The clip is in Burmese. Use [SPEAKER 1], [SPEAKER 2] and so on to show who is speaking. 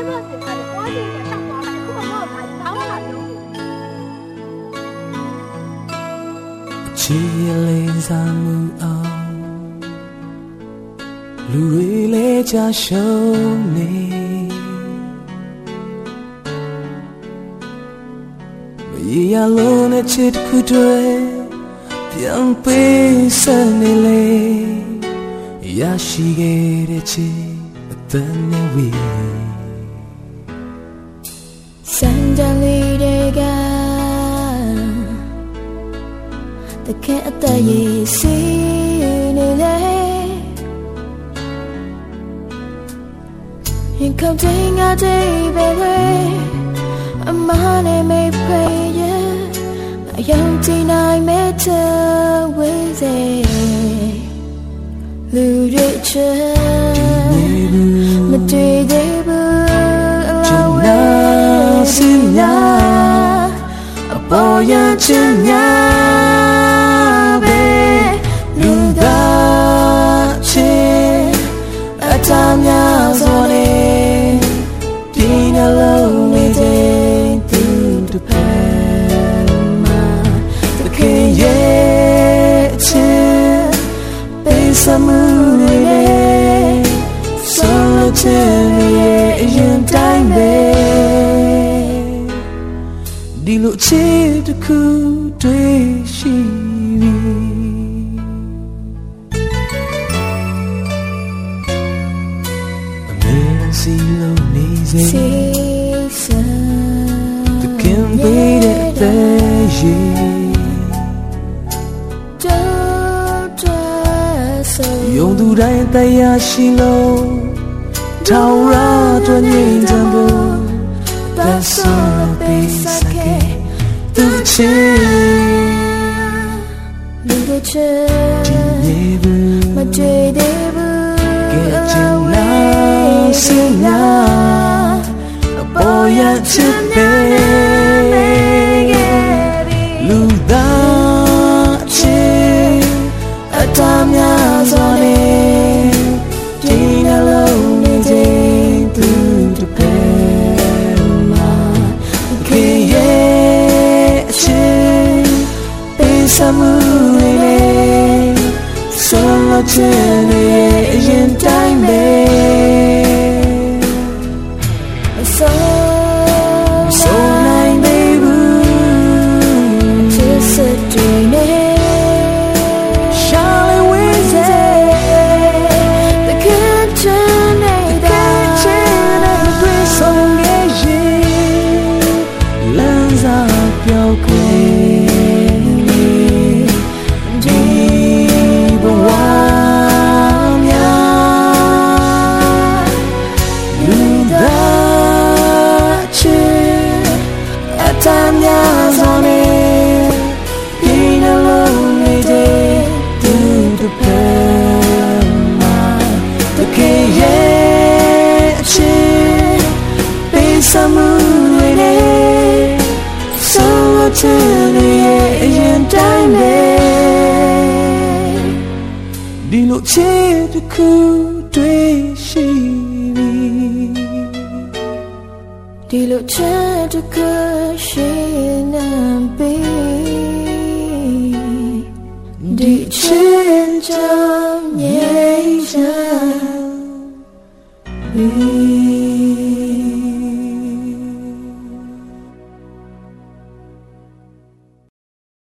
[SPEAKER 1] ဘာမှမပြောဘူး
[SPEAKER 2] 你不是他的，我今天上班了，我把我牌子打我了就。
[SPEAKER 3] ချီလေးစားမှုအောင်လူတွေလဲကြရှုံးနေမရရလုံးနဲ့ချစ်တစ်ခုတွေပြန်ပေးစနေလေရရှိခဲ့တဲ့ချစ်အတန်နဲ့ဝေး
[SPEAKER 4] စံတလေးတွေကတကယ်အသက်ရည်စီနေလေရင်ခုန်တင်ငါတဲ့ပဲလေအမနဲ့မေးဖေးရဲ့အယုံကြည်နိုင်မဲ့ချဝေးစေလူတွေချေမတွေ့သေး
[SPEAKER 3] စီညာအပေါ်ရချင်ညာ ဒီလိုချစ်တစ်ခုတွေ့ရှိပြီအမေစီလုံးနေစေ
[SPEAKER 4] စီစံ
[SPEAKER 3] တခင်ပေးတဲ့တဲ့ရည်
[SPEAKER 4] တော့တဲ့ဆို
[SPEAKER 3] ယုံသူတိုင်းတရားရှိလို့ထောင်ရအတွက်ငြိမ်ချမ်းဖို့
[SPEAKER 4] That's all they say
[SPEAKER 3] သူ ချစ်
[SPEAKER 4] လူတွေချေ
[SPEAKER 3] နေဘူး
[SPEAKER 4] မတွေ့သေးဘူး
[SPEAKER 3] ကဲချင်လားစင်ညာအပေါ်ရချစ်တဲ့ Samune Solo chene yin time be So So nai be bu Just a ဆုံးလို့ချင်ရဲ့အရင်တိုင်းပဲဒီလိုချစ်တစ်ခုတွေ့ရှိပြီ
[SPEAKER 4] ဒီလိုချစ်တကရှိနေပြီဒီချစ်ချမ်းရဲ့ချမ်း